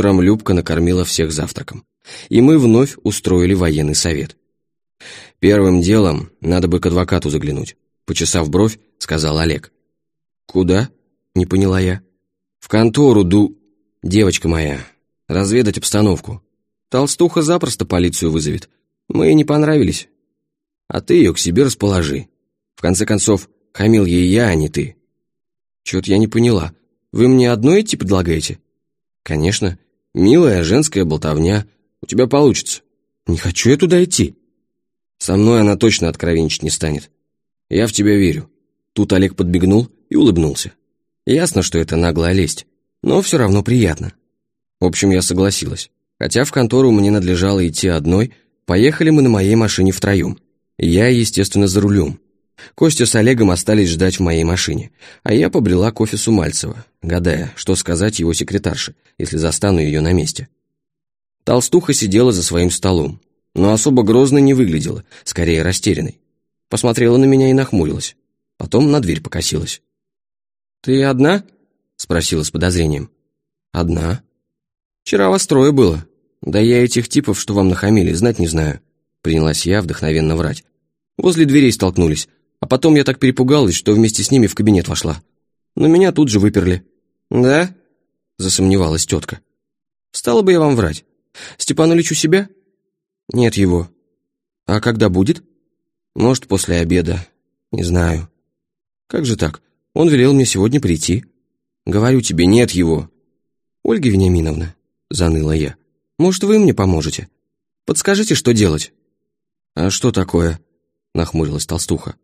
Утром Любка накормила всех завтраком. И мы вновь устроили военный совет. «Первым делом надо бы к адвокату заглянуть», — почесав бровь, сказал Олег. «Куда?» — не поняла я. «В контору ду...» «Девочка моя, разведать обстановку. Толстуха запросто полицию вызовет. Мы ей не понравились. А ты ее к себе расположи. В конце концов, хамил ей я, а не ты». «Чё-то я не поняла. Вы мне одно идти предлагаете?» «Конечно. Милая женская болтовня. У тебя получится». «Не хочу я туда идти». «Со мной она точно откровенничать не станет. Я в тебя верю». Тут Олег подбегнул и улыбнулся. Ясно, что это наглая лесть, но все равно приятно. В общем, я согласилась. Хотя в контору мне надлежало идти одной, поехали мы на моей машине втроем. Я, естественно, за рулем. Костя с Олегом остались ждать в моей машине, а я побрела к офису Мальцева, гадая, что сказать его секретарше, если застану ее на месте. Толстуха сидела за своим столом, но особо грозно не выглядела, скорее растерянной. Посмотрела на меня и нахмурилась. Потом на дверь покосилась. «Ты одна?» — спросила с подозрением. «Одна. Вчера вас трое было. Да я этих типов, что вам нахамили, знать не знаю». Принялась я вдохновенно врать. Возле дверей столкнулись, а потом я так перепугалась, что вместе с ними в кабинет вошла. Но меня тут же выперли. «Да?» — засомневалась тетка. «Стала бы я вам врать. Степан Ильич у себя?» «Нет его». «А когда будет?» «Может, после обеда. Не знаю». «Как же так? Он велел мне сегодня прийти». «Говорю тебе, нет его». «Ольга Вениаминовна», — заныла я, — «может, вы мне поможете? Подскажите, что делать?» «А что такое?» — нахмурилась толстуха.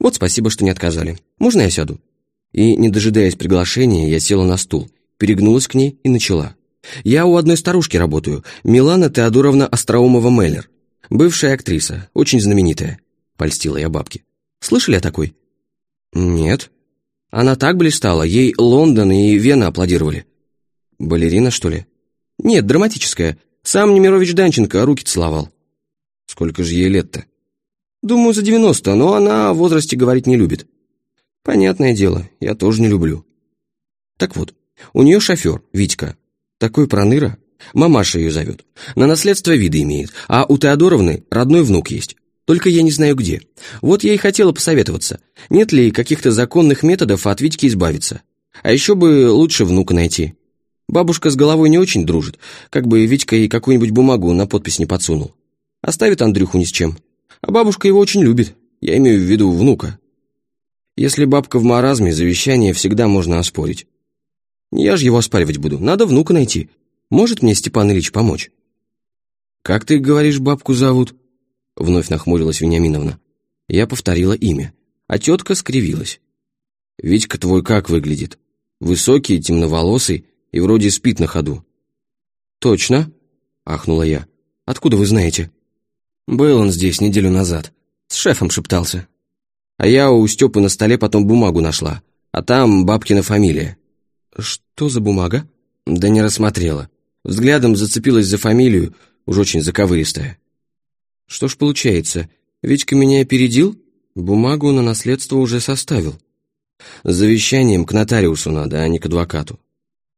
«Вот спасибо, что не отказали. Можно я сяду?» И, не дожидаясь приглашения, я села на стул, перегнулась к ней и начала. «Я у одной старушки работаю, Милана Теодоровна Остроумова-Меллер. Бывшая актриса, очень знаменитая», — польстила я бабке. «Слышали о такой?» «Нет». «Она так блистала, ей Лондон и Вена аплодировали». «Балерина, что ли?» «Нет, драматическая. Сам Немирович Данченко руки целовал». «Сколько же ей лет-то?» «Думаю, за девяносто, но она о возрасте говорить не любит». «Понятное дело, я тоже не люблю». Так вот, у нее шофер, Витька. Такой проныра. Мамаша ее зовет. На наследство вида имеет. А у Теодоровны родной внук есть. Только я не знаю где. Вот я и хотела посоветоваться. Нет ли каких-то законных методов от Витьки избавиться? А еще бы лучше внука найти. Бабушка с головой не очень дружит. Как бы Витька ей какую-нибудь бумагу на подпись не подсунул. Оставит Андрюху ни с чем. А бабушка его очень любит. Я имею в виду внука. Если бабка в маразме, завещание всегда можно оспорить. Я же его оспаривать буду. Надо внука найти. Может мне Степан Ильич помочь? «Как ты говоришь, бабку зовут?» Вновь нахмурилась Вениаминовна. Я повторила имя, а тетка скривилась. «Витька твой как выглядит? Высокий, темноволосый и вроде спит на ходу». «Точно?» — ахнула я. «Откуда вы знаете?» «Был он здесь неделю назад. С шефом шептался. А я у Степы на столе потом бумагу нашла, а там бабкина фамилия». «Что за бумага?» «Да не рассмотрела. Взглядом зацепилась за фамилию, уж очень заковыристая. Что ж получается, Витька меня опередил? Бумагу на наследство уже составил. С завещанием к нотариусу надо, а не к адвокату.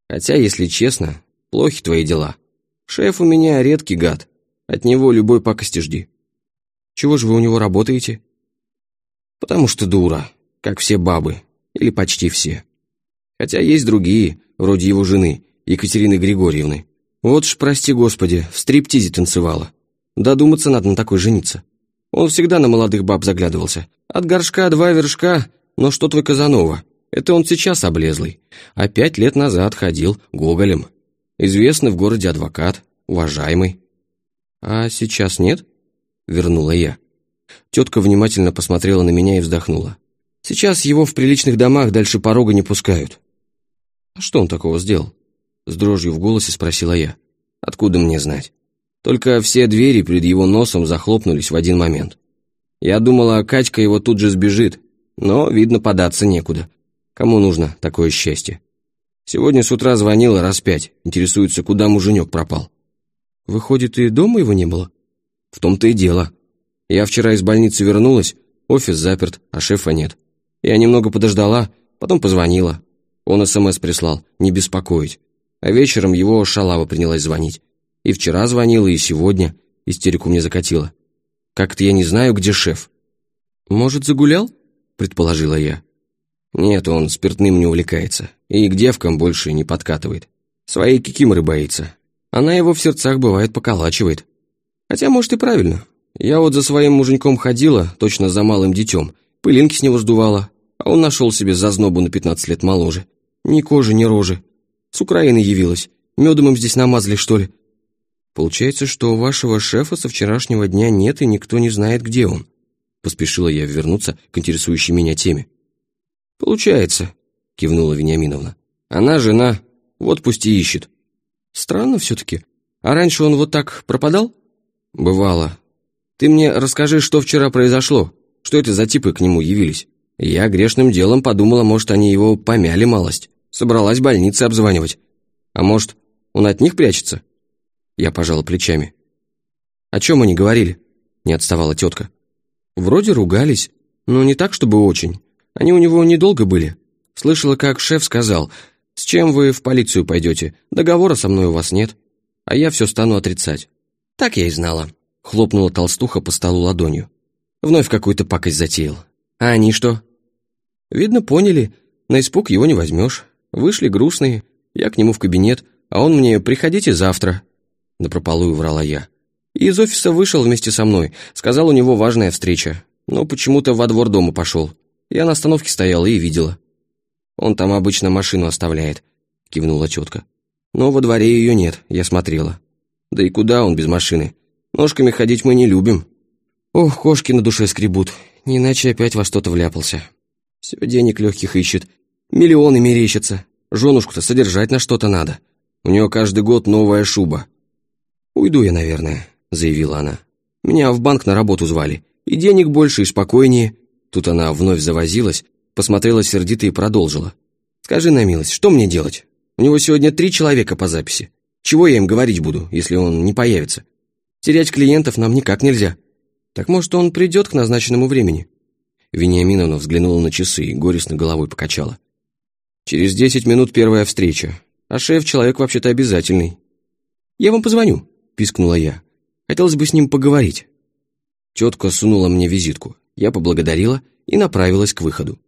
Хотя, если честно, плохи твои дела. Шеф у меня редкий гад. От него любой пакости жди. Чего же вы у него работаете? Потому что дура, как все бабы, или почти все. Хотя есть другие, вроде его жены, Екатерины Григорьевны. Вот ж, прости господи, в стриптизе танцевала. Додуматься надо на такой жениться. Он всегда на молодых баб заглядывался. От горшка два вершка, но что твой Казанова? Это он сейчас облезлый. А пять лет назад ходил Гоголем. Известный в городе адвокат, уважаемый. А сейчас нет? Вернула я. Тетка внимательно посмотрела на меня и вздохнула. Сейчас его в приличных домах дальше порога не пускают. А что он такого сделал? С дрожью в голосе спросила я. Откуда мне знать? Только все двери перед его носом захлопнулись в один момент. Я думала, Катька его тут же сбежит, но, видно, податься некуда. Кому нужно такое счастье? Сегодня с утра звонила раз пять, интересуется, куда муженек пропал. Выходит, и дома его не было? В том-то и дело. Я вчера из больницы вернулась, офис заперт, а шефа нет. Я немного подождала, потом позвонила. Он СМС прислал, не беспокоить. А вечером его шалава принялась звонить. И вчера звонила, и сегодня истерику мне закатила. Как-то я не знаю, где шеф. «Может, загулял?» — предположила я. Нет, он спиртным не увлекается. И к девкам больше не подкатывает. Своей кикиморы боится. Она его в сердцах бывает поколачивает. Хотя, может, и правильно. Я вот за своим муженьком ходила, точно за малым детем. Пылинки с него сдувала. А он нашел себе зазнобу на 15 лет моложе. Ни кожи, ни рожи. С Украины явилась. Медом им здесь намазали, что ли? Получается, что у вашего шефа со вчерашнего дня нет, и никто не знает, где он. Поспешила я вернуться к интересующей меня теме. «Получается», — кивнула Вениаминовна. «Она жена, вот пусть и ищет». «Странно все-таки. А раньше он вот так пропадал?» «Бывало. Ты мне расскажи, что вчера произошло. Что это за типы к нему явились?» Я грешным делом подумала, может, они его помяли малость. Собралась больницы обзванивать. А может, он от них прячется?» Я пожала плечами. «О чем они говорили?» Не отставала тетка. «Вроде ругались, но не так, чтобы очень. Они у него недолго были. Слышала, как шеф сказал, «С чем вы в полицию пойдете? Договора со мной у вас нет». А я все стану отрицать. «Так я и знала», — хлопнула толстуха по столу ладонью. Вновь какую-то пакость затеял. «А они что?» «Видно, поняли. На испуг его не возьмешь. Вышли грустные. Я к нему в кабинет, а он мне «приходите завтра». Напропалую врала я. И из офиса вышел вместе со мной. Сказал, у него важная встреча. Но почему-то во двор дома пошел. Я на остановке стояла и видела. Он там обычно машину оставляет, кивнула тетка. Но во дворе ее нет, я смотрела. Да и куда он без машины? Ножками ходить мы не любим. Ох, кошки на душе скребут, не иначе опять во что-то вляпался. Все денег легких ищет, миллионы мерещатся. Женушку-то содержать на что-то надо. У нее каждый год новая шуба. «Уйду я, наверное», — заявила она. «Меня в банк на работу звали. И денег больше, и спокойнее. Тут она вновь завозилась, посмотрела сердито и продолжила. «Скажи на милость, что мне делать? У него сегодня три человека по записи. Чего я им говорить буду, если он не появится? Терять клиентов нам никак нельзя. Так может, он придет к назначенному времени?» Вениаминовна взглянула на часы и горестно головой покачала. «Через десять минут первая встреча, а шеф человек вообще-то обязательный». «Я вам позвоню», — пискнула я. «Хотелось бы с ним поговорить». Тетка сунула мне визитку. Я поблагодарила и направилась к выходу.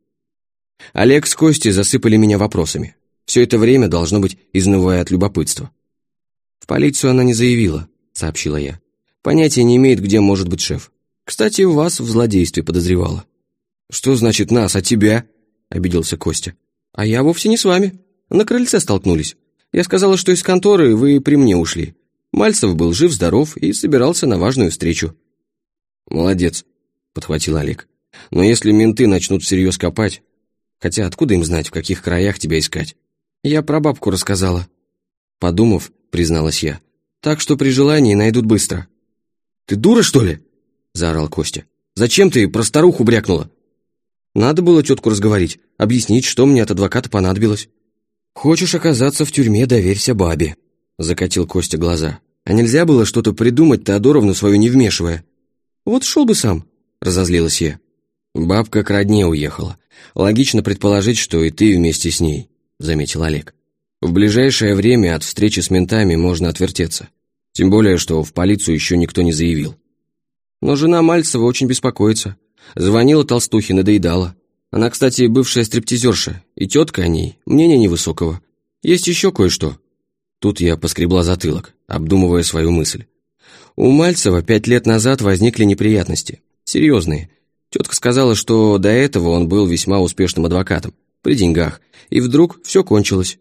Олег с Костей засыпали меня вопросами. Все это время, должно быть, изнывая от любопытства. «В полицию она не заявила», — сообщила я. «Понятия не имеет, где может быть шеф. Кстати, вас в злодействе подозревала». «Что значит нас, а тебя?» — обиделся Костя. «А я вовсе не с вами. На крыльце столкнулись. Я сказала, что из конторы вы при мне ушли. Мальцев был жив-здоров и собирался на важную встречу». «Молодец», — подхватил Олег. «Но если менты начнут всерьез копать... Хотя откуда им знать, в каких краях тебя искать? Я про бабку рассказала». Подумав, призналась я. «Так что при желании найдут быстро». «Ты дура, что ли?» — заорал Костя. «Зачем ты про старуху брякнула?» «Надо было тетку разговорить, объяснить, что мне от адвоката понадобилось». «Хочешь оказаться в тюрьме, доверься бабе», — закатил Костя глаза. «А нельзя было что-то придумать, Теодоровну свою не вмешивая?» «Вот шел бы сам», разозлилась я. «Бабка к родне уехала. Логично предположить, что и ты вместе с ней», — заметил Олег. «В ближайшее время от встречи с ментами можно отвертеться. Тем более, что в полицию еще никто не заявил. Но жена Мальцева очень беспокоится. Звонила толстухе, надоедала. Она, кстати, бывшая стриптизерша, и тетка о ней, мнение невысокого. Есть еще кое-что». Тут я поскребла затылок, обдумывая свою мысль. У Мальцева пять лет назад возникли неприятности. Серьезные. Тетка сказала, что до этого он был весьма успешным адвокатом, при деньгах, и вдруг все кончилось.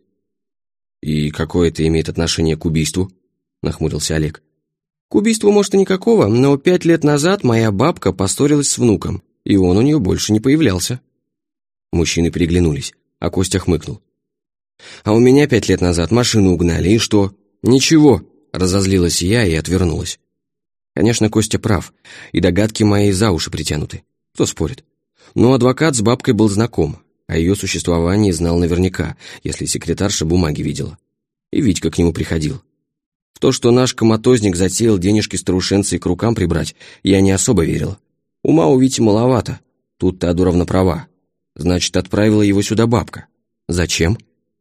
«И какое это имеет отношение к убийству?» — нахмурился Олег. «К убийству, может, и никакого, но пять лет назад моя бабка поссорилась с внуком, и он у нее больше не появлялся». Мужчины переглянулись, а Костя хмыкнул. «А у меня пять лет назад машину угнали, и что?» «Ничего», — разозлилась я и отвернулась. Конечно, Костя прав, и догадки мои за уши притянуты. Кто спорит? Но адвокат с бабкой был знаком, о ее существовании знал наверняка, если секретарша бумаги видела. И Витька к нему приходил. В то, что наш коматозник затеял денежки старушенцы к рукам прибрать, я не особо верила. Ума у Вити маловато, тут Теодоровна права. Значит, отправила его сюда бабка. Зачем?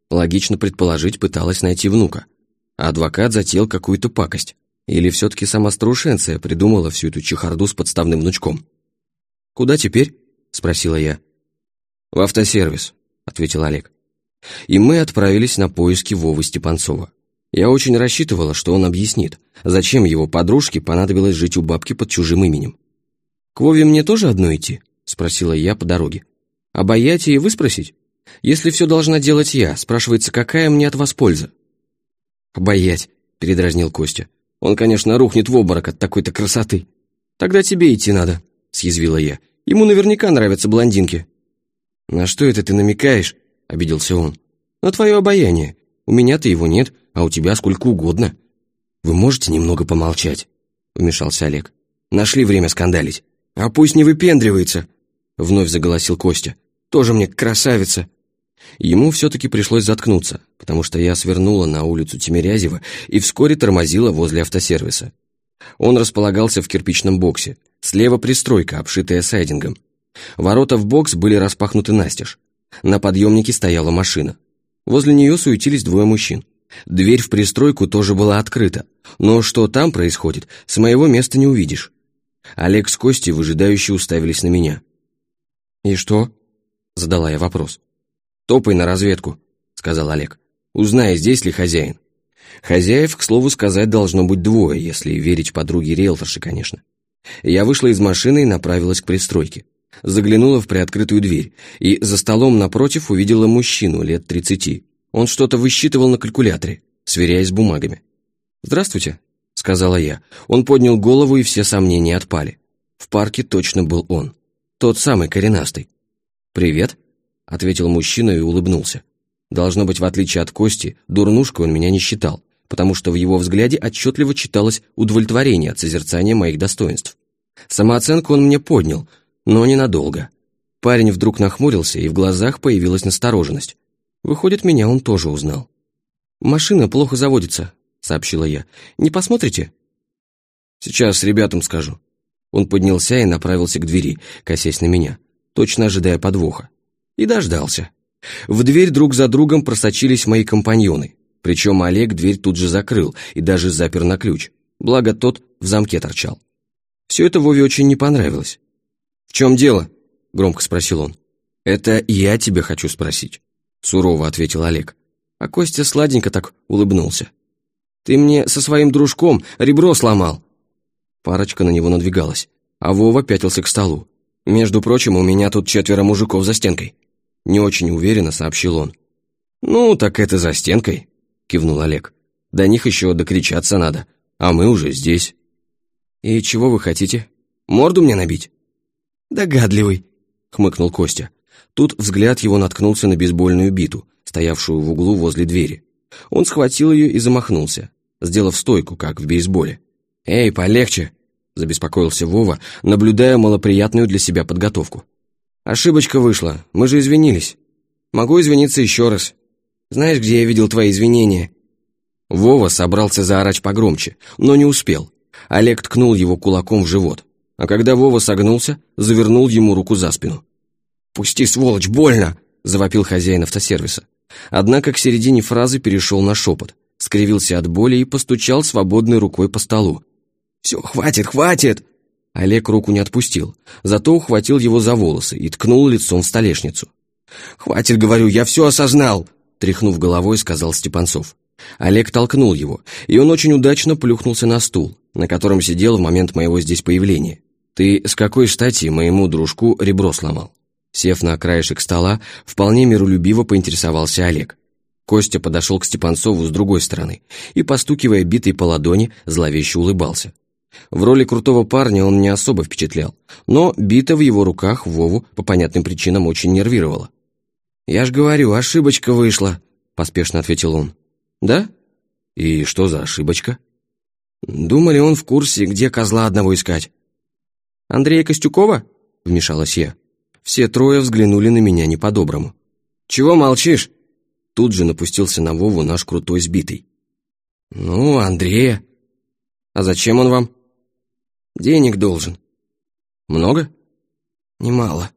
Логично предположить, пыталась найти внука. А адвокат затеял какую-то пакость. Или все-таки сама старушенция придумала всю эту чехарду с подставным внучком. «Куда теперь?» — спросила я. «В автосервис», — ответил Олег. И мы отправились на поиски Вовы Степанцова. Я очень рассчитывала, что он объяснит, зачем его подружке понадобилось жить у бабки под чужим именем. «К Вове мне тоже одно идти?» — спросила я по дороге. «Обаять и выспросить? Если все должна делать я, спрашивается, какая мне от вас польза?» «Обаять», — передразнил Костя. «Он, конечно, рухнет в обморок от такой-то красоты». «Тогда тебе идти надо», — съязвила я. «Ему наверняка нравятся блондинки». «На что это ты намекаешь?» — обиделся он. «На твое обаяние. У меня-то его нет, а у тебя сколько угодно». «Вы можете немного помолчать?» — вмешался Олег. «Нашли время скандалить». «А пусть не выпендривается», — вновь заголосил Костя. «Тоже мне красавица». Ему все-таки пришлось заткнуться, потому что я свернула на улицу Тимирязева и вскоре тормозила возле автосервиса. Он располагался в кирпичном боксе, слева пристройка, обшитая сайдингом. Ворота в бокс были распахнуты настежь. На подъемнике стояла машина. Возле нее суетились двое мужчин. Дверь в пристройку тоже была открыта, но что там происходит, с моего места не увидишь. Олег с Костей выжидающе уставились на меня. «И что?» — задала я вопрос. «Топай на разведку», — сказал Олег. «Узнай, здесь ли хозяин». Хозяев, к слову сказать, должно быть двое, если верить подруге риэлторши, конечно. Я вышла из машины и направилась к пристройке. Заглянула в приоткрытую дверь и за столом напротив увидела мужчину лет тридцати. Он что-то высчитывал на калькуляторе, сверяясь с бумагами. «Здравствуйте», — сказала я. Он поднял голову, и все сомнения отпали. В парке точно был он. Тот самый коренастый. «Привет», — ответил мужчина и улыбнулся. Должно быть, в отличие от Кости, дурнушкой он меня не считал, потому что в его взгляде отчетливо читалось удовлетворение от созерцания моих достоинств. Самооценку он мне поднял, но ненадолго. Парень вдруг нахмурился, и в глазах появилась настороженность. Выходит, меня он тоже узнал. «Машина плохо заводится», — сообщила я. «Не посмотрите?» «Сейчас ребятам скажу». Он поднялся и направился к двери, косясь на меня, точно ожидая подвоха. И дождался. В дверь друг за другом просочились мои компаньоны, причем Олег дверь тут же закрыл и даже запер на ключ, благо тот в замке торчал. Все это Вове очень не понравилось. «В чем дело?» — громко спросил он. «Это я тебя хочу спросить», — сурово ответил Олег. А Костя сладенько так улыбнулся. «Ты мне со своим дружком ребро сломал!» Парочка на него надвигалась, а Вова пятился к столу. «Между прочим, у меня тут четверо мужиков за стенкой», — не очень уверенно сообщил он. «Ну, так это за стенкой», — кивнул Олег. «До них еще докричаться надо, а мы уже здесь». «И чего вы хотите? Морду мне набить?» «Догадливый», — хмыкнул Костя. Тут взгляд его наткнулся на бейсбольную биту, стоявшую в углу возле двери. Он схватил ее и замахнулся, сделав стойку, как в бейсболе. «Эй, полегче!» — забеспокоился Вова, наблюдая малоприятную для себя подготовку. «Ошибочка вышла, мы же извинились. Могу извиниться еще раз. Знаешь, где я видел твои извинения?» Вова собрался заорать погромче, но не успел. Олег ткнул его кулаком в живот, а когда Вова согнулся, завернул ему руку за спину. «Пусти, сволочь, больно!» — завопил хозяин автосервиса. Однако к середине фразы перешел на шепот, скривился от боли и постучал свободной рукой по столу. «Все, хватит, хватит!» Олег руку не отпустил, зато ухватил его за волосы и ткнул лицом в столешницу. «Хватит, говорю, я все осознал!» Тряхнув головой, сказал Степанцов. Олег толкнул его, и он очень удачно плюхнулся на стул, на котором сидел в момент моего здесь появления. «Ты с какой стати моему дружку ребро сломал?» Сев на краешек стола, вполне миролюбиво поинтересовался Олег. Костя подошел к Степанцову с другой стороны и, постукивая битой по ладони, зловеще улыбался. В роли крутого парня он не особо впечатлял, но бита в его руках Вову по понятным причинам очень нервировала. «Я ж говорю, ошибочка вышла», — поспешно ответил он. «Да? И что за ошибочка?» «Думали, он в курсе, где козла одного искать». «Андрея Костюкова?» — вмешалась я. Все трое взглянули на меня не по-доброму. «Чего молчишь?» Тут же напустился на Вову наш крутой сбитый. «Ну, Андрея». «А зачем он вам?» «Денег должен». «Много?» «Немало».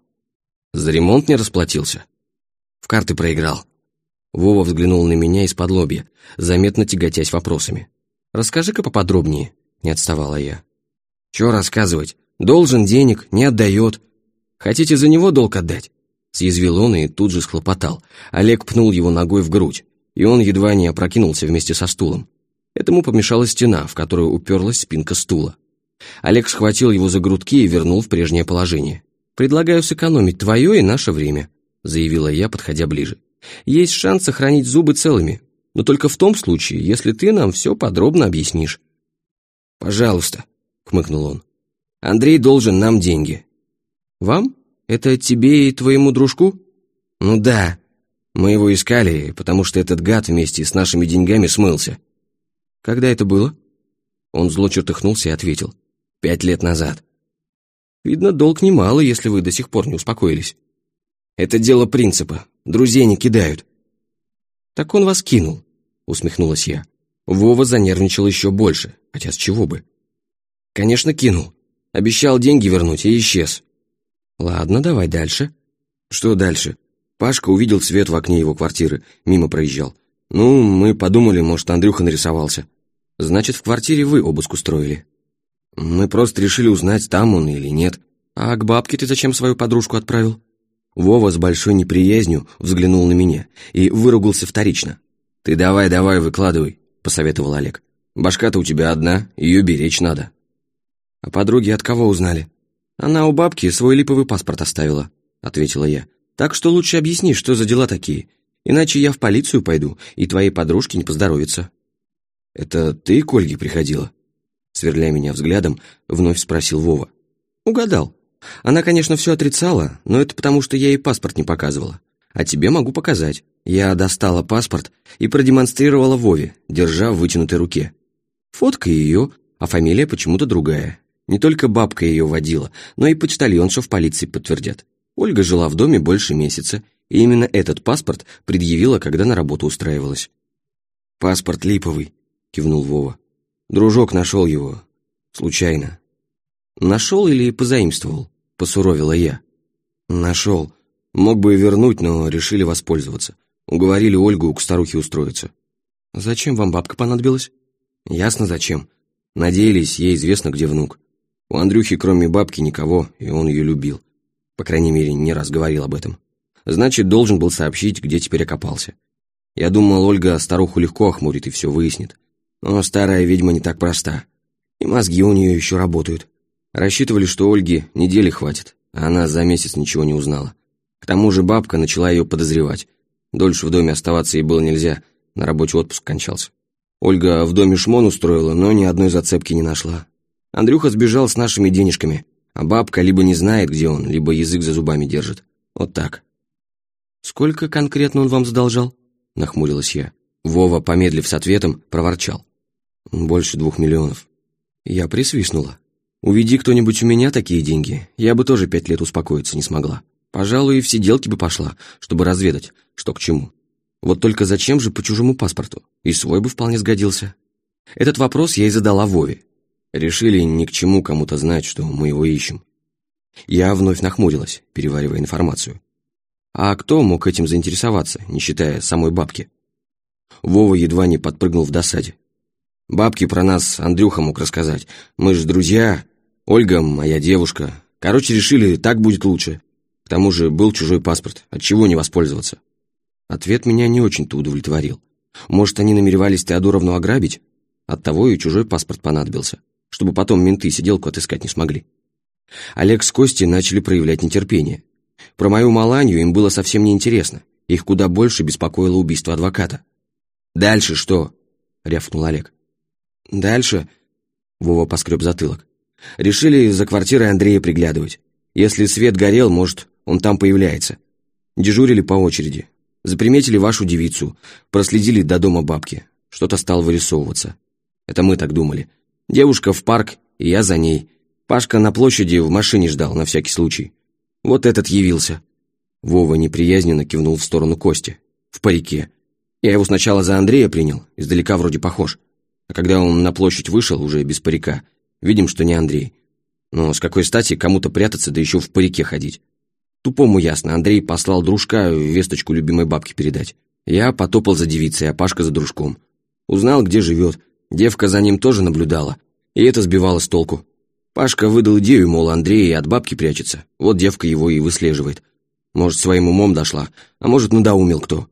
«За ремонт не расплатился?» «В карты проиграл». Вова взглянул на меня из-под лобья, заметно тяготясь вопросами. «Расскажи-ка поподробнее», — не отставала я. «Чё рассказывать? Должен денег, не отдает. Хотите за него долг отдать?» Съязвил он и тут же схлопотал. Олег пнул его ногой в грудь, и он едва не опрокинулся вместе со стулом. Этому помешала стена, в которую уперлась спинка стула. Олег схватил его за грудки и вернул в прежнее положение. «Предлагаю сэкономить твое и наше время», — заявила я, подходя ближе. «Есть шанс сохранить зубы целыми, но только в том случае, если ты нам все подробно объяснишь». «Пожалуйста», — хмыкнул он. «Андрей должен нам деньги». «Вам? Это тебе и твоему дружку?» «Ну да. Мы его искали, потому что этот гад вместе с нашими деньгами смылся». «Когда это было?» Он зло чертыхнулся и ответил. «Пять лет назад». «Видно, долг немало, если вы до сих пор не успокоились». «Это дело принципа. Друзей не кидают». «Так он вас кинул», — усмехнулась я. Вова занервничал еще больше, хотя с чего бы. «Конечно, кинул. Обещал деньги вернуть и исчез». «Ладно, давай дальше». «Что дальше?» Пашка увидел свет в окне его квартиры, мимо проезжал. «Ну, мы подумали, может, Андрюха нарисовался». «Значит, в квартире вы обыск устроили?» «Мы просто решили узнать, там он или нет». «А к бабке ты зачем свою подружку отправил?» Вова с большой неприязнью взглянул на меня и выругался вторично. «Ты давай, давай, выкладывай», — посоветовал Олег. «Башка-то у тебя одна, ее беречь надо». «А подруги от кого узнали?» «Она у бабки свой липовый паспорт оставила», — ответила я. «Так что лучше объясни, что за дела такие, иначе я в полицию пойду, и твоей подружке не поздоровится». «Это ты к Ольге приходила?» Сверляя меня взглядом, вновь спросил Вова. «Угадал. Она, конечно, все отрицала, но это потому, что я ей паспорт не показывала. А тебе могу показать. Я достала паспорт и продемонстрировала Вове, держа в вытянутой руке. Фотка ее, а фамилия почему-то другая. Не только бабка ее водила, но и почтальонша в полиции подтвердят. Ольга жила в доме больше месяца, и именно этот паспорт предъявила, когда на работу устраивалась. «Паспорт липовый», — кивнул Вова. «Дружок нашел его. Случайно». «Нашел или позаимствовал?» — посуровила я. «Нашел. Мог бы и вернуть, но решили воспользоваться. Уговорили Ольгу к старухе устроиться». «Зачем вам бабка понадобилась?» «Ясно, зачем. Надеялись, ей известно, где внук. У Андрюхи, кроме бабки, никого, и он ее любил. По крайней мере, не раз говорил об этом. Значит, должен был сообщить, где теперь окопался. Я думал, Ольга старуху легко охмурит и все выяснит. Но старая ведьма не так проста. И мозги у нее еще работают. Рассчитывали, что Ольге недели хватит, а она за месяц ничего не узнала. К тому же бабка начала ее подозревать. Дольше в доме оставаться ей было нельзя, на рабочий отпуск кончался. Ольга в доме шмон устроила, но ни одной зацепки не нашла. Андрюха сбежал с нашими денежками, а бабка либо не знает, где он, либо язык за зубами держит. Вот так. «Сколько конкретно он вам задолжал?» — нахмурилась я. Вова, помедлив с ответом, проворчал. «Больше двух миллионов». Я присвистнула. «Уведи кто-нибудь у меня такие деньги, я бы тоже пять лет успокоиться не смогла. Пожалуй, и в сиделки бы пошла, чтобы разведать, что к чему. Вот только зачем же по чужому паспорту? И свой бы вполне сгодился». Этот вопрос я и задала Вове, Решили ни к чему кому-то знать, что мы его ищем. Я вновь нахмурилась, переваривая информацию. А кто мог этим заинтересоваться, не считая самой бабки? Вова едва не подпрыгнул в досаде. Бабки про нас Андрюха мог рассказать. Мы же друзья, Ольга моя девушка. Короче, решили, так будет лучше. К тому же был чужой паспорт, от чего не воспользоваться? Ответ меня не очень-то удовлетворил. Может, они намеревались Теодоровну ограбить? Оттого и чужой паспорт понадобился чтобы потом менты сиделку отыскать не смогли. Олег с Костей начали проявлять нетерпение. Про мою Маланью им было совсем неинтересно. Их куда больше беспокоило убийство адвоката. «Дальше что?» — рявкнул Олег. «Дальше...» — Вова поскреб затылок. «Решили за квартирой Андрея приглядывать. Если свет горел, может, он там появляется. Дежурили по очереди. Заприметили вашу девицу. Проследили до дома бабки. Что-то стало вырисовываться. Это мы так думали. Девушка в парк, и я за ней. Пашка на площади в машине ждал, на всякий случай. Вот этот явился. Вова неприязненно кивнул в сторону Кости. В парике. Я его сначала за Андрея принял, издалека вроде похож. А когда он на площадь вышел, уже без парика, видим, что не Андрей. Но с какой стати кому-то прятаться, да еще в парике ходить? Тупому ясно, Андрей послал дружка весточку любимой бабке передать. Я потопал за девицей, а Пашка за дружком. Узнал, где живет. Девка за ним тоже наблюдала, и это сбивало с толку. Пашка выдал идею, мол, Андрей от бабки прячется. Вот девка его и выслеживает. Может, своим умом дошла, а может, надоумил кто.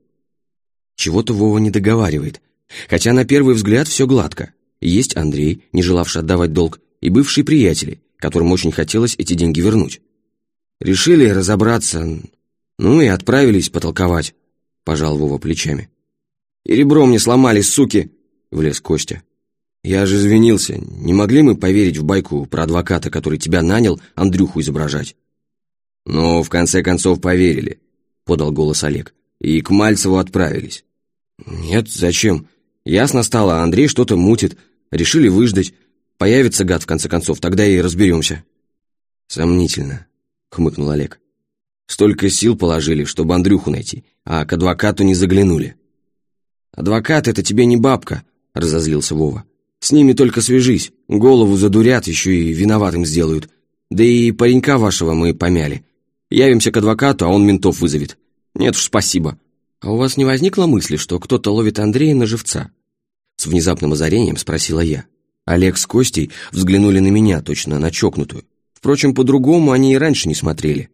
Чего-то Вова не договаривает. Хотя на первый взгляд все гладко. Есть Андрей, не желавший отдавать долг, и бывшие приятели, которым очень хотелось эти деньги вернуть. Решили разобраться, ну и отправились потолковать, пожал Вова плечами. И ребро мне сломали, суки, влез Костя. Я же извинился, не могли мы поверить в байку про адвоката, который тебя нанял Андрюху изображать? Но в конце концов поверили, подал голос Олег, и к Мальцеву отправились. Нет, зачем? Ясно стало, Андрей что-то мутит, решили выждать, Появится гад, в конце концов, тогда и разберемся». «Сомнительно», — хмыкнул Олег. «Столько сил положили, чтобы Андрюху найти, а к адвокату не заглянули». «Адвокат — это тебе не бабка», — разозлился Вова. «С ними только свяжись, голову задурят, еще и виноватым сделают. Да и паренька вашего мы помяли. Явимся к адвокату, а он ментов вызовет. Нет уж, спасибо». «А у вас не возникло мысли, что кто-то ловит Андрея на живца?» С внезапным озарением спросила я. Олег с Костей взглянули на меня, точно на чокнутую. Впрочем, по-другому они и раньше не смотрели.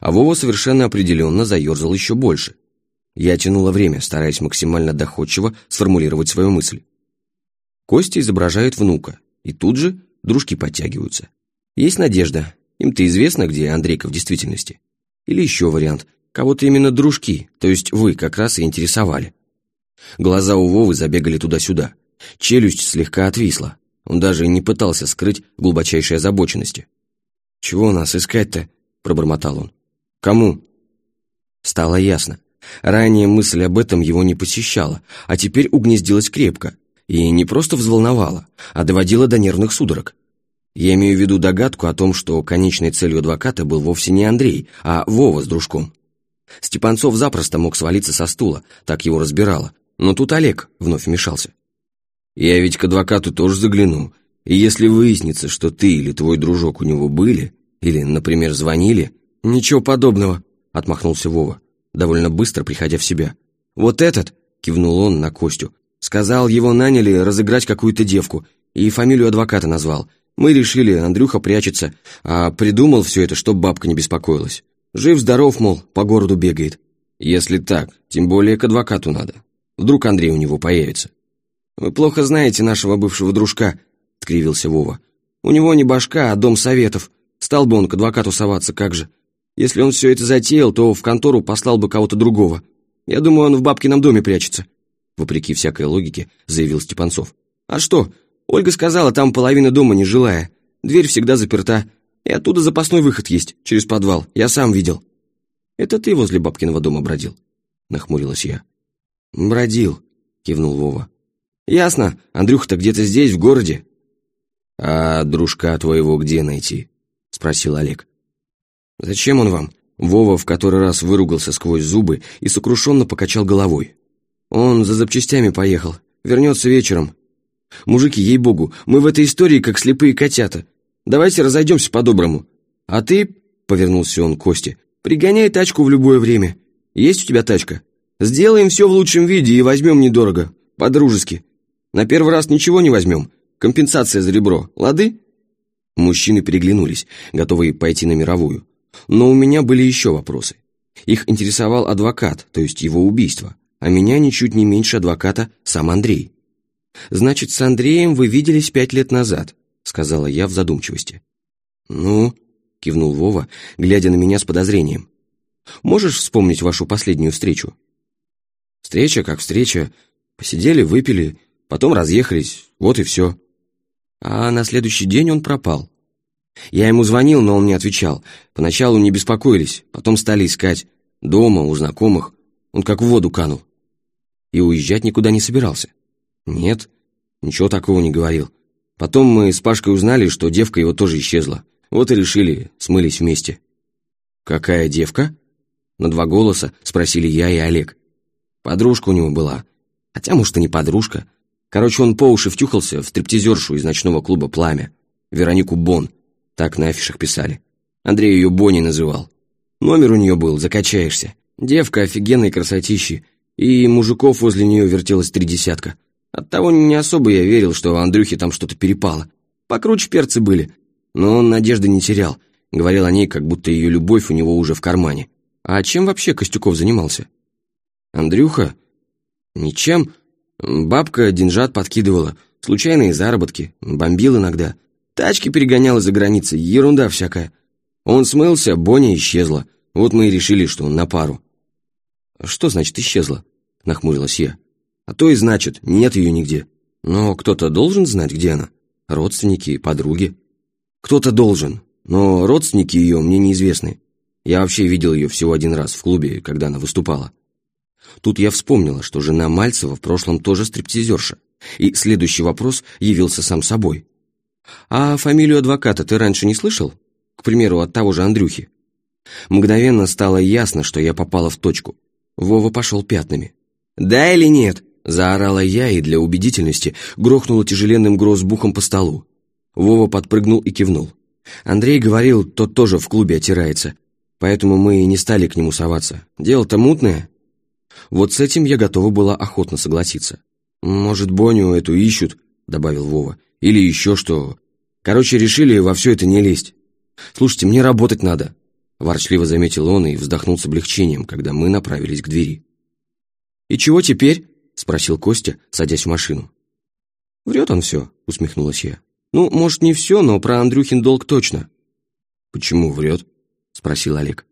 А Вова совершенно определенно заерзал еще больше. Я тянула время, стараясь максимально доходчиво сформулировать свою мысль. Костя изображает внука, и тут же дружки подтягиваются. Есть надежда, им-то известно, где Андрейка в действительности. Или еще вариант, кого-то именно дружки, то есть вы как раз и интересовали. Глаза у Вовы забегали туда-сюда, челюсть слегка отвисла, он даже не пытался скрыть глубочайшей озабоченности. «Чего нас искать-то?» – пробормотал он. «Кому?» Стало ясно. Ранее мысль об этом его не посещала, а теперь угнездилась крепко. И не просто взволновала, а доводила до нервных судорог. Я имею в виду догадку о том, что конечной целью адвоката был вовсе не Андрей, а Вова с дружком. Степанцов запросто мог свалиться со стула, так его разбирало. Но тут Олег вновь вмешался. Я ведь к адвокату тоже загляну, и если выяснится, что ты или твой дружок у него были, или, например, звонили...» «Ничего подобного», — отмахнулся Вова, довольно быстро приходя в себя. «Вот этот», — кивнул он на Костю, сказал, его наняли разыграть какую-то девку, и фамилию адвоката назвал. Мы решили, Андрюха прячется, а придумал все это, чтоб бабка не беспокоилась. Жив-здоров, мол, по городу бегает. Если так, тем более к адвокату надо. Вдруг Андрей у него появится. «Вы плохо знаете нашего бывшего дружка», — скривился Вова. «У него не башка, а дом советов. Стал бы он к адвокату соваться, как же. Если он все это затеял, то в контору послал бы кого-то другого. Я думаю, он в бабкином доме прячется», — вопреки всякой логике заявил Степанцов. «А что? Ольга сказала, там половина дома нежилая. Дверь всегда заперта, и оттуда запасной выход есть, через подвал. Я сам видел». «Это ты возле бабкиного дома бродил?» — нахмурилась я. «Бродил», — кивнул Вова. «Ясно. Андрюха-то где-то здесь, в городе». «А дружка твоего где найти?» — спросил Олег. «Зачем он вам?» Вова в который раз выругался сквозь зубы и сокрушенно покачал головой. «Он за запчастями поехал. Вернется вечером. Мужики, ей-богу, мы в этой истории как слепые котята. Давайте разойдемся по-доброму. А ты, — повернулся он к Косте, — пригоняй тачку в любое время. Есть у тебя тачка? Сделаем все в лучшем виде и возьмем недорого. По-дружески. На первый раз ничего не возьмем. Компенсация за ребро. Лады?» Мужчины переглянулись, готовые пойти на мировую. Но у меня были еще вопросы. Их интересовал адвокат, то есть его убийство, а меня ничуть не меньше адвоката сам Андрей. «Значит, с Андреем вы виделись пять лет назад», — сказала я в задумчивости. «Ну», — кивнул Вова, глядя на меня с подозрением. «Можешь вспомнить вашу последнюю встречу?» «Встреча как встреча. Посидели, выпили, Потом разъехались, вот и все. А на следующий день он пропал. Я ему звонил, но он не отвечал. Поначалу не беспокоились, потом стали искать. Дома, у знакомых. Он как в воду канул. И уезжать никуда не собирался. Нет, ничего такого не говорил. Потом мы с Пашкой узнали, что девка его тоже исчезла. Вот и решили, смылись вместе. «Какая девка?» На два голоса спросили я и Олег. Подружка у него была. Хотя, может, и не подружка. Короче, он по уши втюхался в стриптизершу из ночного клуба «Пламя». Веронику Бон. Так на афишах писали. Андрей ее Бонни называл. Номер у нее был, закачаешься. Девка офигенной красотищи. и мужиков возле нее вертелось три десятка. Оттого не особо я верил, что Андрюхе там что-то перепало. Покруче перцы были, но он надежды не терял. Говорил о ней, как будто ее любовь у него уже в кармане. А чем вообще Костюков занимался? Андрюха? Ничем. Бабка деньжат подкидывала, случайные заработки, бомбил иногда. Тачки перегонял из-за границы, ерунда всякая. Он смылся, Боня исчезла. Вот мы и решили, что он на пару. «Что значит исчезла?» — нахмурилась я. «А то и значит, нет ее нигде. Но кто-то должен знать, где она? Родственники, подруги?» «Кто-то должен, но родственники ее мне неизвестны. Я вообще видел ее всего один раз в клубе, когда она выступала. Тут я вспомнила, что жена Мальцева в прошлом тоже стриптизерша, и следующий вопрос явился сам собой. «А фамилию адвоката ты раньше не слышал? К примеру, от того же Андрюхи?» Мгновенно стало ясно, что я попала в точку. Вова пошел пятнами. «Да или нет?» – заорала я и для убедительности грохнула тяжеленным грозбухом по столу. Вова подпрыгнул и кивнул. Андрей говорил, тот тоже в клубе отирается, поэтому мы и не стали к нему соваться. Дело-то мутное. Вот с этим я готова была охотно согласиться. «Может, Боню эту ищут?» — добавил Вова. «Или еще что. Короче, решили во все это не лезть. Слушайте, мне работать надо», — ворчливо заметил он и вздохнул с облегчением, когда мы направились к двери. «И чего теперь?» — спросил Костя, садясь в машину. «Врет он все», — усмехнулась я. «Ну, может, не все, но про Андрюхин долг точно». «Почему врет?» — спросил Олег.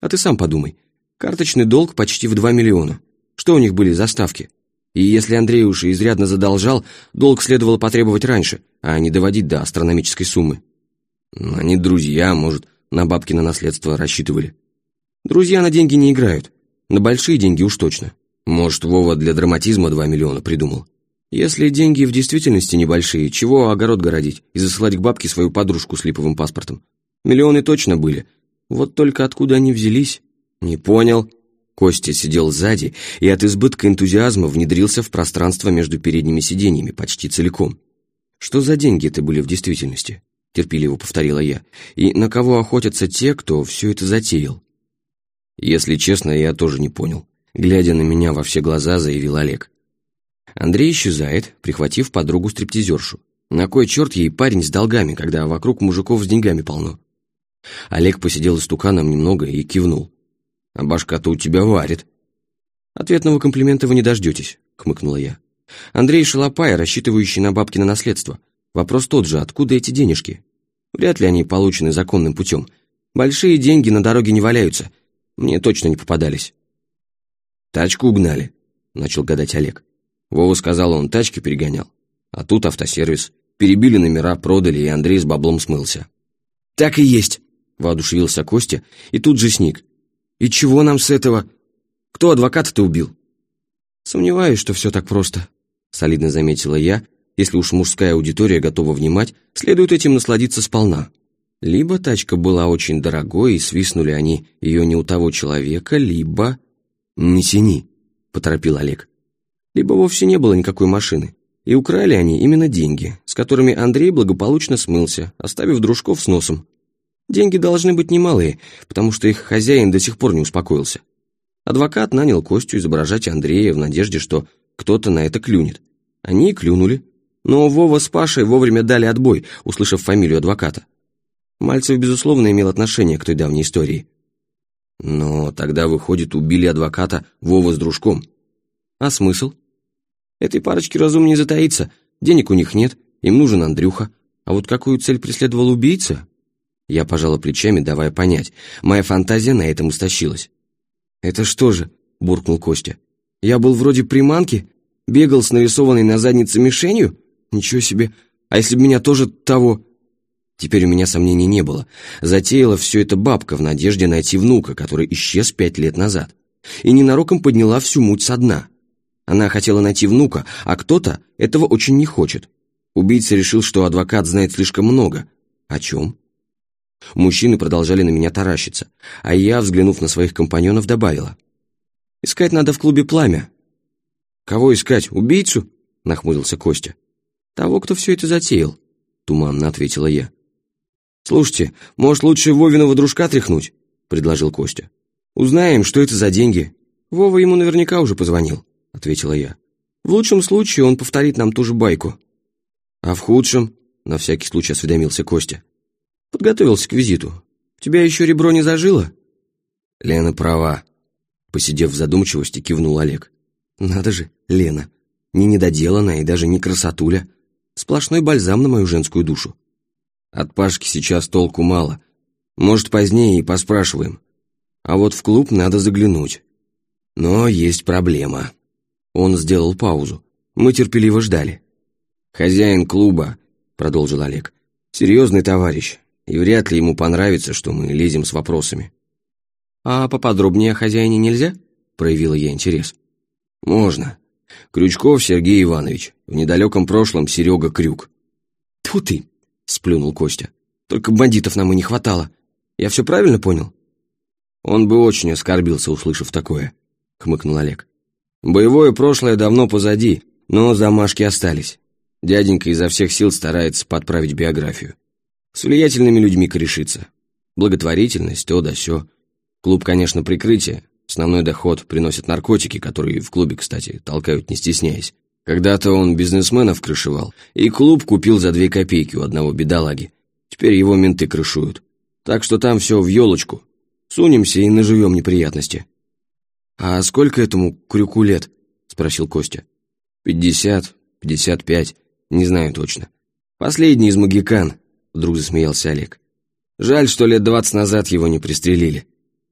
«А ты сам подумай. Карточный долг почти в 2 миллиона. Что у них были за ставки? И если Андрей уж изрядно задолжал, долг следовало потребовать раньше, а не доводить до астрономической суммы. Они друзья, может, на бабки на наследство рассчитывали. Друзья на деньги не играют. На большие деньги уж точно. Может, Вова для драматизма 2 миллиона придумал. Если деньги в действительности небольшие, чего огород городить и засылать к бабке свою подружку с липовым паспортом? Миллионы точно были. Вот только откуда они взялись? Не понял. Костя сидел сзади и от избытка энтузиазма внедрился в пространство между передними сиденьями почти целиком. «Что за деньги это были в действительности?» — терпеливо повторила я. «И на кого охотятся те, кто все это затеял?» «Если честно, я тоже не понял», — глядя на меня во все глаза, заявил Олег. Андрей исчезает, прихватив подругу-стриптизершу. На кой черт ей парень с долгами, когда вокруг мужиков с деньгами полно? Олег посидел истуканом немного и кивнул. «А башка-то у тебя варит». «Ответного комплимента вы не дождетесь», — хмыкнула я. «Андрей Шалопай, рассчитывающий на бабки на наследство. Вопрос тот же, откуда эти денежки? Вряд ли они получены законным путем. Большие деньги на дороге не валяются. Мне точно не попадались». «Тачку угнали», — начал гадать Олег. Вова сказал, он тачки перегонял. А тут автосервис. Перебили номера, продали, и Андрей с баблом смылся. «Так и есть!» — воодушевился Костя, и тут же сник. «И чего нам с этого? Кто адвоката-то убил?» «Сомневаюсь, что все так просто», — солидно заметила я. «Если уж мужская аудитория готова внимать, следует этим насладиться сполна. Либо тачка была очень дорогой, и свистнули они ее не у того человека, либо...» «Не тяни», — поторопил Олег либо вовсе не было никакой машины. И украли они именно деньги, с которыми Андрей благополучно смылся, оставив дружков с носом. Деньги должны быть немалые, потому что их хозяин до сих пор не успокоился. Адвокат нанял Костю изображать Андрея в надежде, что кто-то на это клюнет. Они и клюнули. Но Вова с Пашей вовремя дали отбой, услышав фамилию адвоката. Мальцев, безусловно, имел отношение к той давней истории. Но тогда, выходит, убили адвоката Вова с дружком. А смысл? Этой парочке разумнее затаиться. Денег у них нет, им нужен Андрюха. А вот какую цель преследовал убийца? Я пожала плечами, давая понять. Моя фантазия на этом истощилась. «Это что же?» – буркнул Костя. «Я был вроде приманки? Бегал с нарисованной на заднице мишенью? Ничего себе! А если бы меня тоже того...» Теперь у меня сомнений не было. Затеяла все это бабка в надежде найти внука, который исчез пять лет назад. И ненароком подняла всю муть со дна. Она хотела найти внука, а кто-то этого очень не хочет. Убийца решил, что адвокат знает слишком много. О чем? Мужчины продолжали на меня таращиться, а я, взглянув на своих компаньонов, добавила. «Искать надо в клубе «Пламя». «Кого искать? Убийцу?» — нахмурился Костя. «Того, кто все это затеял», — туманно ответила я. «Слушайте, может, лучше Вовиного дружка тряхнуть?» — предложил Костя. «Узнаем, что это за деньги. Вова ему наверняка уже позвонил», — ответила я. «В лучшем случае он повторит нам ту же байку». «А в худшем?» — на всякий случай осведомился Костя. «Подготовился к визиту. У тебя еще ребро не зажило?» «Лена права», — посидев в задумчивости, кивнул Олег. «Надо же, Лена, не недоделанная и даже не красотуля. Сплошной бальзам на мою женскую душу. От Пашки сейчас толку мало. Может, позднее и поспрашиваем. А вот в клуб надо заглянуть. Но есть проблема». Он сделал паузу. Мы терпеливо ждали. «Хозяин клуба», — продолжил Олег, — «серьезный товарищ, и вряд ли ему понравится, что мы лезем с вопросами». «А поподробнее о хозяине нельзя?» — проявила я интерес. «Можно. Крючков Сергей Иванович. В недалеком прошлом Серега Крюк». «Тьфу ты!» — сплюнул Костя. «Только бандитов нам и не хватало. Я все правильно понял?» «Он бы очень оскорбился, услышав такое», — хмыкнул Олег. «Боевое прошлое давно позади, но замашки остались. Дяденька изо всех сил старается подправить биографию. С влиятельными людьми корешится. Благотворительность, то да сё. Клуб, конечно, прикрытие. Основной доход приносят наркотики, которые в клубе, кстати, толкают не стесняясь. Когда-то он бизнесменов крышевал, и клуб купил за две копейки у одного бедолаги. Теперь его менты крышуют. Так что там все в елочку. Сунемся и наживем неприятности. «А сколько этому крюку лет?» — спросил Костя. «Пятьдесят, пятьдесят пять. Не знаю точно. Последний из магикан, вдруг засмеялся Олег. Жаль, что лет двадцать назад его не пристрелили.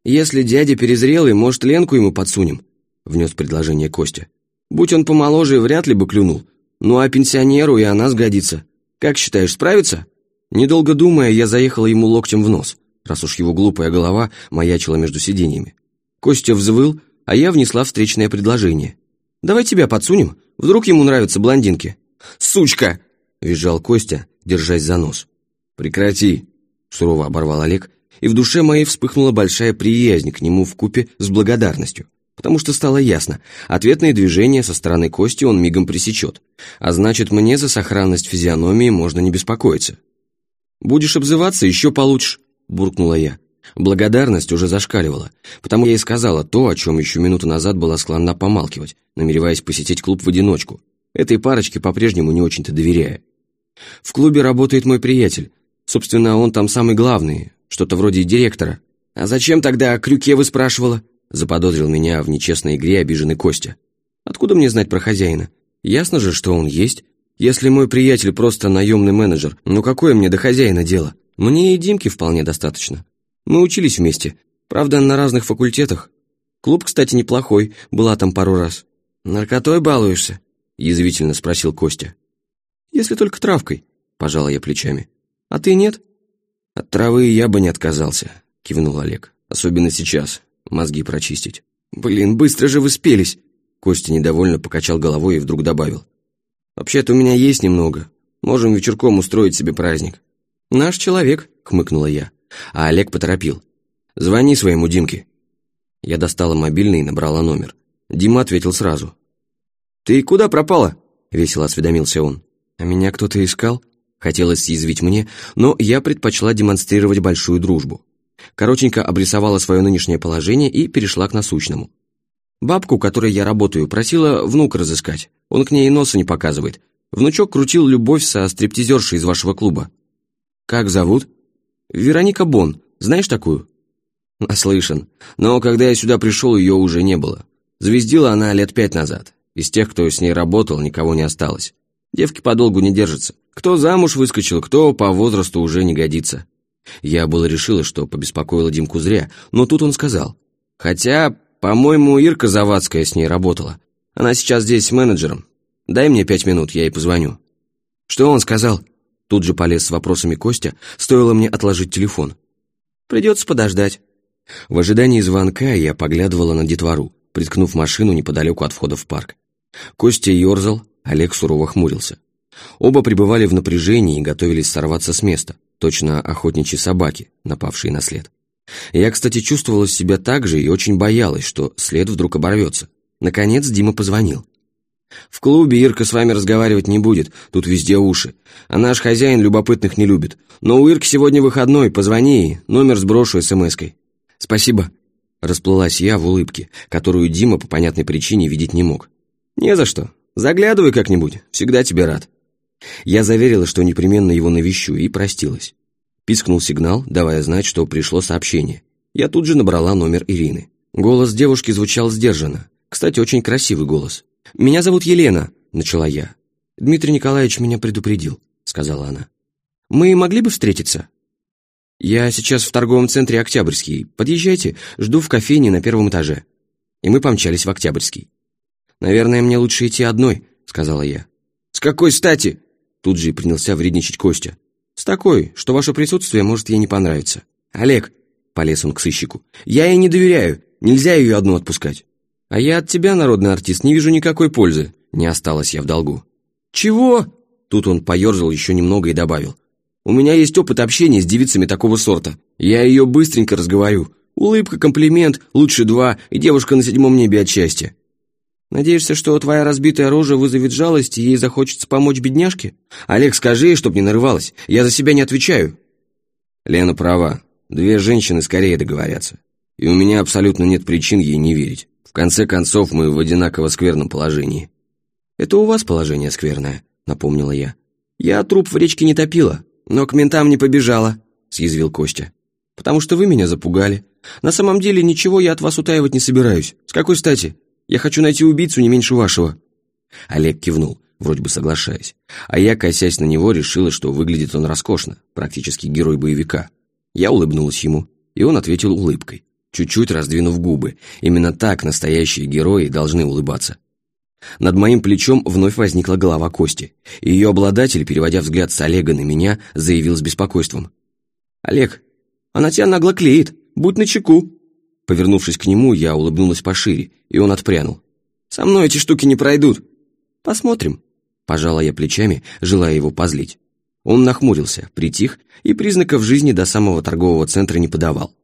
Если дядя перезрелый, может, Ленку ему подсунем? Внес предложение Костя. Будь он помоложе, вряд ли бы клюнул. Ну а пенсионеру и она сгодится. Как считаешь, справится? Недолго думая, я заехала ему локтем в нос, раз уж его глупая голова маячила между сиденьями. Костя взвыл, а я внесла встречное предложение. «Давай тебя подсунем, вдруг ему нравятся блондинки». «Сучка!» — визжал Костя, держась за нос. «Прекрати!» — сурово оборвал Олег, и в душе моей вспыхнула большая приязнь к нему в купе с благодарностью, потому что стало ясно, ответные движения со стороны Кости он мигом пресечет, а значит, мне за сохранность физиономии можно не беспокоиться. «Будешь обзываться, еще получишь», — буркнула я. Благодарность уже зашкаливала, потому я и сказала то, о чем еще минуту назад была склонна помалкивать, намереваясь посетить клуб в одиночку, Этой парочке по-прежнему не очень-то доверяю. В клубе работает мой приятель. Собственно, он там самый главный, что-то вроде директора. А зачем тогда о крюке вы спрашивала? Заподозрил меня в нечестной игре обиженный Костя. Откуда мне знать про хозяина? Ясно же, что он есть. Если мой приятель просто наемный менеджер, ну какое мне до хозяина дело? Мне и Димки вполне достаточно. Мы учились вместе, правда, на разных факультетах. Клуб, кстати, неплохой, была там пару раз. Наркотой балуешься? — язвительно спросил Костя. «Если только травкой», — пожала я плечами. «А ты нет?» «От травы я бы не отказался», — кивнул Олег. «Особенно сейчас. Мозги прочистить». «Блин, быстро же вы спелись!» Костя недовольно покачал головой и вдруг добавил. «Вообще-то у меня есть немного. Можем вечерком устроить себе праздник». «Наш человек», — хмыкнула я. А Олег поторопил. «Звони своему Димке». Я достала мобильный и набрала номер. Дима ответил сразу. «Ты куда пропала?» — весело осведомился он. «А меня кто-то искал?» Хотелось съязвить мне, но я предпочла демонстрировать большую дружбу. Коротенько обрисовала свое нынешнее положение и перешла к насущному. Бабку, которой я работаю, просила внука разыскать. Он к ней носа не показывает. Внучок крутил любовь со стриптизершей из вашего клуба. «Как зовут?» «Вероника Бон. Знаешь такую?» «Наслышан. Но когда я сюда пришел, ее уже не было. Звездила она лет пять назад. Из тех, кто с ней работал, никого не осталось. Девки подолгу не держатся. Кто замуж выскочил, кто по возрасту уже не годится. Я было решила, что побеспокоила Димку зря, но тут он сказал. Хотя, по-моему, Ирка Завадская с ней работала. Она сейчас здесь менеджером. Дай мне пять минут, я ей позвоню. Что он сказал? Тут же полез с вопросами Костя, стоило мне отложить телефон. Придется подождать. В ожидании звонка я поглядывала на детвору, приткнув машину неподалеку от входа в парк. Костя ерзал, Олег сурово хмурился. Оба пребывали в напряжении и готовились сорваться с места, точно охотничьи собаки, напавшие на след. Я, кстати, чувствовала себя так же и очень боялась, что след вдруг оборвется. Наконец Дима позвонил. «В клубе Ирка с вами разговаривать не будет, тут везде уши. А наш хозяин любопытных не любит. Но у Ирки сегодня выходной, позвони ей, номер сброшу смс-кой». «Спасибо». Расплылась я в улыбке, которую Дима по понятной причине видеть не мог. «Не за что. Заглядывай как-нибудь. Всегда тебе рад». Я заверила, что непременно его навещу, и простилась. Пискнул сигнал, давая знать, что пришло сообщение. Я тут же набрала номер Ирины. Голос девушки звучал сдержанно. Кстати, очень красивый голос. «Меня зовут Елена», — начала я. «Дмитрий Николаевич меня предупредил», — сказала она. «Мы могли бы встретиться?» «Я сейчас в торговом центре Октябрьский. Подъезжайте, жду в кофейне на первом этаже». И мы помчались в Октябрьский. «Наверное, мне лучше идти одной», — сказала я. «С какой стати?» Тут же и принялся вредничать Костя. «С такой, что ваше присутствие может ей не понравиться». «Олег», — полез он к сыщику, — «я ей не доверяю. Нельзя ее одну отпускать». «А я от тебя, народный артист, не вижу никакой пользы». Не осталось я в долгу. «Чего?» Тут он поерзал еще немного и добавил. У меня есть опыт общения с девицами такого сорта. Я ее быстренько разговорю. Улыбка, комплимент, лучше два, и девушка на седьмом небе от счастья. Надеешься, что твоя разбитая рожа вызовет жалость, и ей захочется помочь бедняжке? Олег, скажи ей, чтоб не нарывалась. Я за себя не отвечаю. Лена права. Две женщины скорее договорятся. И у меня абсолютно нет причин ей не верить. В конце концов, мы в одинаково скверном положении. Это у вас положение скверное, напомнила я. Я труп в речке не топила, «Но к ментам не побежала», — съязвил Костя. «Потому что вы меня запугали. На самом деле ничего я от вас утаивать не собираюсь. С какой стати? Я хочу найти убийцу не меньше вашего». Олег кивнул, вроде бы соглашаясь. А я, косясь на него, решила, что выглядит он роскошно, практически герой боевика. Я улыбнулась ему, и он ответил улыбкой, чуть-чуть раздвинув губы. Именно так настоящие герои должны улыбаться. Над моим плечом вновь возникла голова Кости, и ее обладатель, переводя взгляд с Олега на меня, заявил с беспокойством. «Олег, она тебя нагло клеит, будь начеку!» Повернувшись к нему, я улыбнулась пошире, и он отпрянул. «Со мной эти штуки не пройдут!» «Посмотрим!» Пожала я плечами, желая его позлить. Он нахмурился, притих и признаков жизни до самого торгового центра не подавал.